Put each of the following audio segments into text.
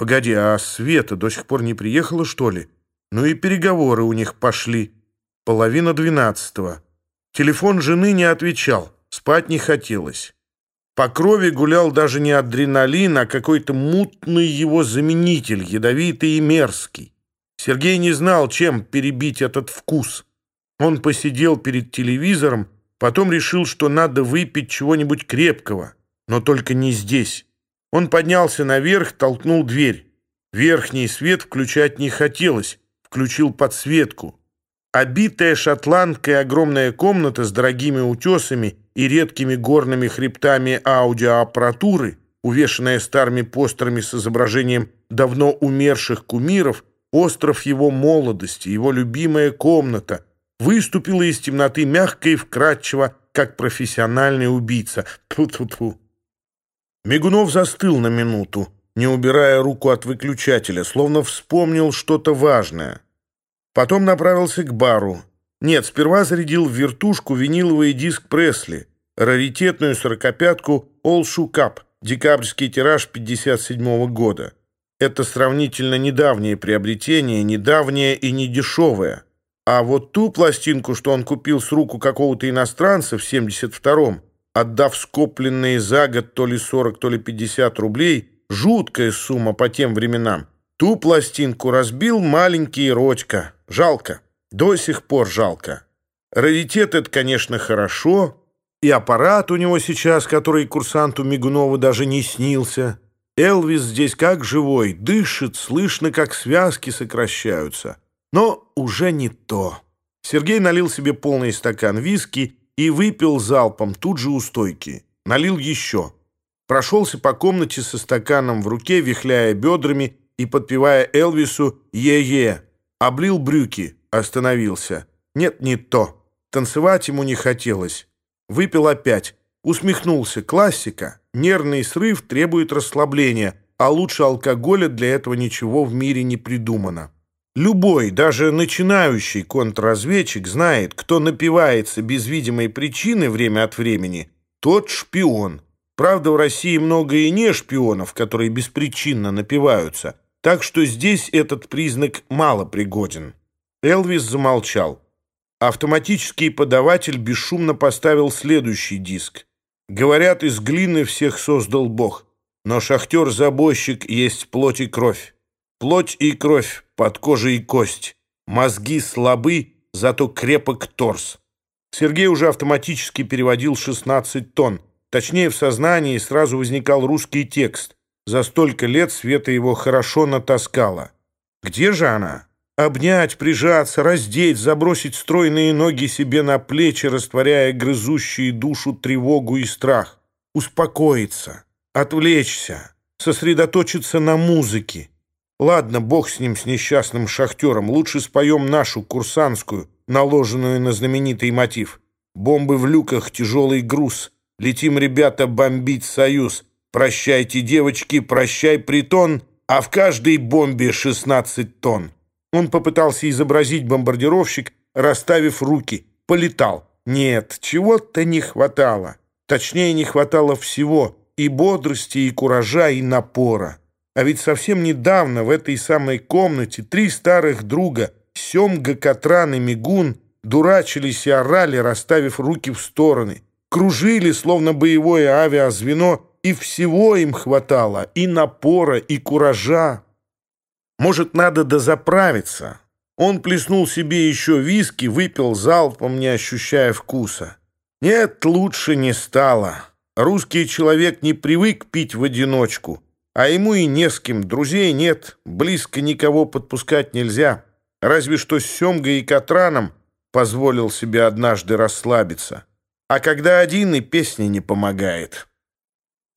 Погоди, а Света до сих пор не приехала, что ли? Ну и переговоры у них пошли. Половина двенадцатого. Телефон жены не отвечал, спать не хотелось. По крови гулял даже не адреналин, а какой-то мутный его заменитель, ядовитый и мерзкий. Сергей не знал, чем перебить этот вкус. Он посидел перед телевизором, потом решил, что надо выпить чего-нибудь крепкого, но только не здесь. Он поднялся наверх, толкнул дверь. Верхний свет включать не хотелось, включил подсветку. Обитая шотландкой огромная комната с дорогими утесами и редкими горными хребтами аудиоаппаратуры, увешанная старыми постерами с изображением давно умерших кумиров, остров его молодости, его любимая комната, выступила из темноты мягко и вкратчиво, как профессиональный убийца. Тьфу-тьфу-тьфу. Мигунов застыл на минуту, не убирая руку от выключателя, словно вспомнил что-то важное. Потом направился к бару. Нет, сперва зарядил в вертушку виниловый диск Пресли, раритетную сорокопятку All Shoe Cup, декабрьский тираж 57 -го года. Это сравнительно недавнее приобретение, недавнее и недешевое. А вот ту пластинку, что он купил с руку какого-то иностранца в 72-м, отдав скопленные за год то ли 40, то ли 50 рублей, жуткая сумма по тем временам, ту пластинку разбил маленький Родька. Жалко. До сих пор жалко. Раритет — это, конечно, хорошо. И аппарат у него сейчас, который курсанту Мигунову даже не снился. Элвис здесь как живой, дышит, слышно, как связки сокращаются. Но уже не то. Сергей налил себе полный стакан виски и выпил залпом тут же у стойки. Налил еще. Прошелся по комнате со стаканом в руке, вихляя бедрами и подпевая Элвису «Е-е». Облил брюки, остановился. Нет, не то. Танцевать ему не хотелось. Выпил опять. Усмехнулся. Классика. Нервный срыв требует расслабления, а лучше алкоголя для этого ничего в мире не придумано. Любой, даже начинающий контрразведчик знает, кто напивается без видимой причины время от времени, тот шпион. Правда, в России много и не шпионов, которые беспричинно напиваются, так что здесь этот признак мало пригоден. Элвис замолчал. Автоматический подаватель бесшумно поставил следующий диск. Говорят, из глины всех создал Бог, но шахтер-забойщик есть плоть и кровь. Плоть и кровь, под кожей и кость. Мозги слабы, зато крепок торс. Сергей уже автоматически переводил 16 тонн. Точнее, в сознании сразу возникал русский текст. За столько лет Света его хорошо натаскала. Где же она? Обнять, прижаться, раздеть, забросить стройные ноги себе на плечи, растворяя грызущие душу тревогу и страх. Успокоиться, отвлечься, сосредоточиться на музыке. Ладно, бог с ним, с несчастным шахтером. Лучше споем нашу, курсантскую, наложенную на знаменитый мотив. Бомбы в люках, тяжелый груз. Летим, ребята, бомбить союз. Прощайте, девочки, прощай, притон, а в каждой бомбе 16 тонн. Он попытался изобразить бомбардировщик, расставив руки. Полетал. Нет, чего-то не хватало. Точнее, не хватало всего. И бодрости, и куража, и напора. А ведь совсем недавно в этой самой комнате три старых друга, Семга, Катран и Мигун, дурачились и орали, расставив руки в стороны. Кружили, словно боевое авиазвено, и всего им хватало, и напора, и куража. Может, надо дозаправиться? Он плеснул себе еще виски, выпил залпом, не ощущая вкуса. Нет, лучше не стало. Русский человек не привык пить в одиночку, а ему и не с кем, друзей нет, близко никого подпускать нельзя. Разве что с Семгой и Катраном позволил себе однажды расслабиться. А когда один и песня не помогает...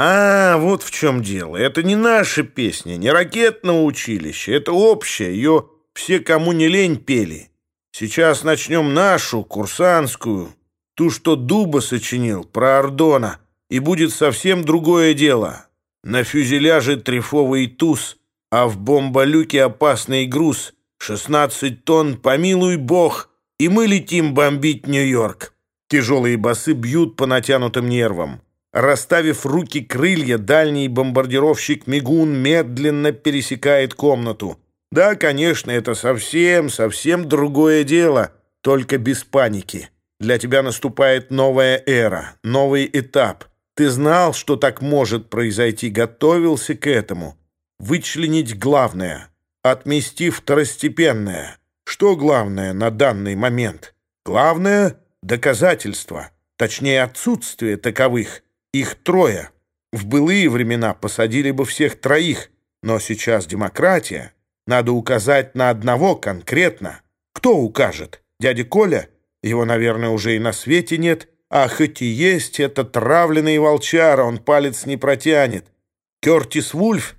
«А, вот в чем дело. Это не наша песня, не ракетного училища. Это общая. Ее все, кому не лень, пели. Сейчас начнем нашу, курсантскую, ту, что Дуба сочинил, про Ордона. И будет совсем другое дело. На фюзеляже трефовый туз, а в бомболюке опасный груз. 16 тонн, помилуй бог, и мы летим бомбить Нью-Йорк. Тяжелые басы бьют по натянутым нервам. Расставив руки крылья, дальний бомбардировщик Мигун медленно пересекает комнату. Да, конечно, это совсем, совсем другое дело, только без паники. Для тебя наступает новая эра, новый этап — ты знал, что так может произойти, готовился к этому. Вычленить главное, отмести второстепенное. Что главное на данный момент? Главное — доказательства, точнее отсутствие таковых. Их трое. В былые времена посадили бы всех троих, но сейчас демократия. Надо указать на одного конкретно. Кто укажет? Дядя Коля? Его, наверное, уже и на свете нет. А хоть и есть, это травленный волчара, он палец не протянет. Кертис Вульф?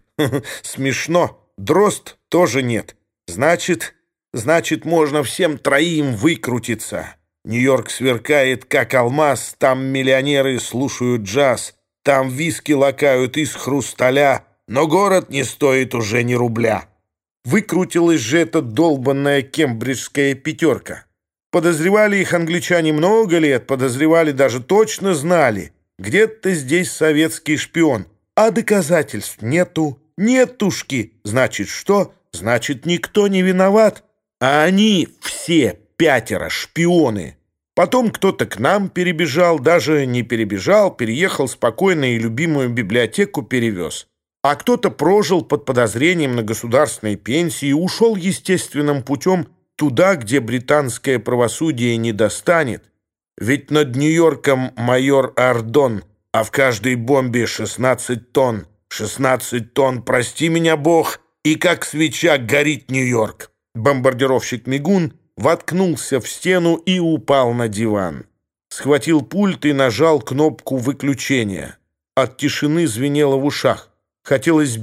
Смешно. Дрозд тоже нет. Значит, значит, можно всем троим выкрутиться. Нью-Йорк сверкает, как алмаз, там миллионеры слушают джаз, там виски лакают из хрусталя, но город не стоит уже ни рубля. Выкрутилась же эта долбанная кембриджская пятерка. Подозревали их англичане много лет, подозревали, даже точно знали. Где-то здесь советский шпион, а доказательств нету, нетушки. Значит, что? Значит, никто не виноват, а они все пятеро шпионы. Потом кто-то к нам перебежал, даже не перебежал, переехал спокойно и любимую библиотеку перевез. А кто-то прожил под подозрением на государственной пенсии и ушел естественным путем туда, где британское правосудие не достанет. Ведь над Нью-Йорком майор Ардон, а в каждой бомбе 16 тонн. 16 тонн, прости меня, Бог, и как свеча горит Нью-Йорк. Бомбардировщик Мигун — воткнулся в стену и упал на диван. Схватил пульт и нажал кнопку выключения. От тишины звенело в ушах. Хотелось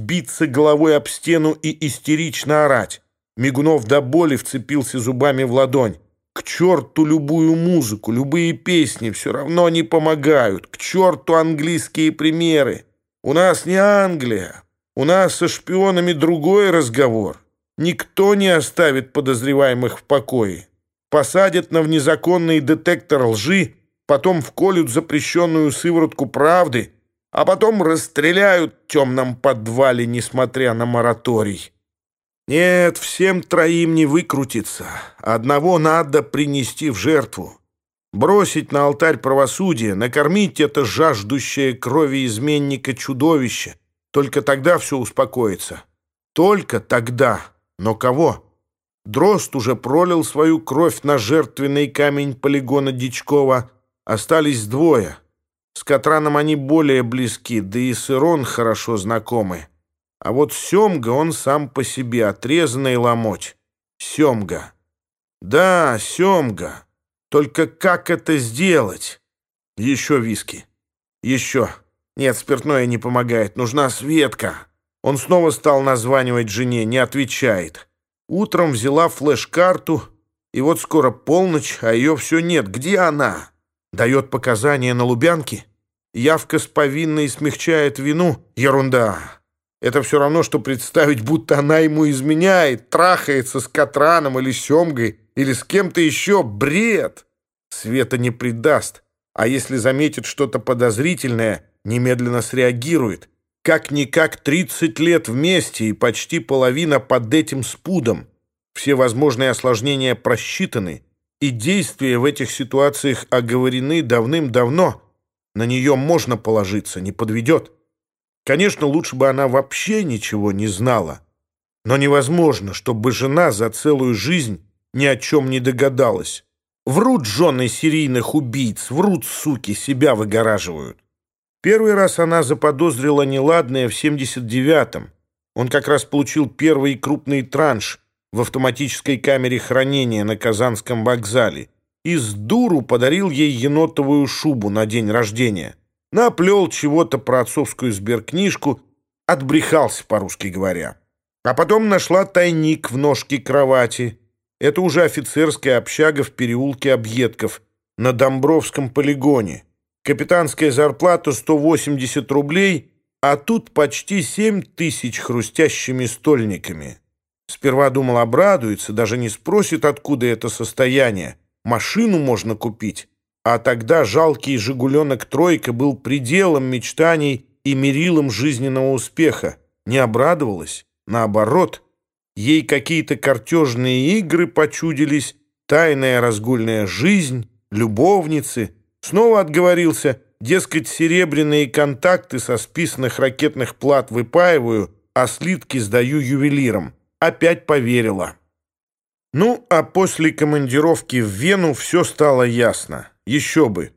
биться головой об стену и истерично орать. Мигунов до боли вцепился зубами в ладонь. К черту любую музыку, любые песни все равно не помогают. К черту английские примеры. У нас не Англия. У нас со шпионами другой разговор. Никто не оставит подозреваемых в покое. Посадят на внезаконный детектор лжи, потом вколют запрещенную сыворотку правды, а потом расстреляют в темном подвале, несмотря на мораторий. Нет, всем троим не выкрутиться. Одного надо принести в жертву. Бросить на алтарь правосудия, накормить это жаждущее крови изменника чудовище. Только тогда все успокоится. Только тогда. Но кого? Дрозд уже пролил свою кровь на жертвенный камень полигона Дичкова. Остались двое. С Катраном они более близки, да и с Ирон хорошо знакомы. А вот Семга он сам по себе, отрезанный ломоть. Семга. Да, Семга. Только как это сделать? Еще виски. Еще. Нет, спиртное не помогает. Нужна Светка. Он снова стал названивать жене, не отвечает. Утром взяла флеш-карту, и вот скоро полночь, а ее все нет. Где она? Дает показания на Лубянке? Явка с повинной смягчает вину? Ерунда. Это все равно, что представить, будто она ему изменяет, трахается с Катраном или Семгой, или с кем-то еще. Бред! Света не предаст. А если заметит что-то подозрительное, немедленно среагирует. Как-никак 30 лет вместе и почти половина под этим спудом. Все возможные осложнения просчитаны, и действия в этих ситуациях оговорены давным-давно. На нее можно положиться, не подведет. Конечно, лучше бы она вообще ничего не знала. Но невозможно, чтобы жена за целую жизнь ни о чем не догадалась. Врут жены серийных убийц, врут, суки, себя выгораживают. Первый раз она заподозрила неладное в 79-м. Он как раз получил первый крупный транш в автоматической камере хранения на Казанском вокзале и с дуру подарил ей енотовую шубу на день рождения. Наплел чего-то про отцовскую сберкнижку, отбрехался, по-русски говоря. А потом нашла тайник в ножке кровати. Это уже офицерская общага в переулке Объедков на Домбровском полигоне. Капитанская зарплата 180 рублей, а тут почти 7 тысяч хрустящими стольниками. Сперва думал, обрадуется, даже не спросит, откуда это состояние. Машину можно купить. А тогда жалкий «Жигуленок Тройка» был пределом мечтаний и мерилом жизненного успеха. Не обрадовалась, наоборот. Ей какие-то картежные игры почудились, тайная разгульная жизнь, любовницы. Снова отговорился, дескать, серебряные контакты со списанных ракетных плат выпаиваю, а слитки сдаю ювелирам. Опять поверила. Ну, а после командировки в Вену все стало ясно. Еще бы.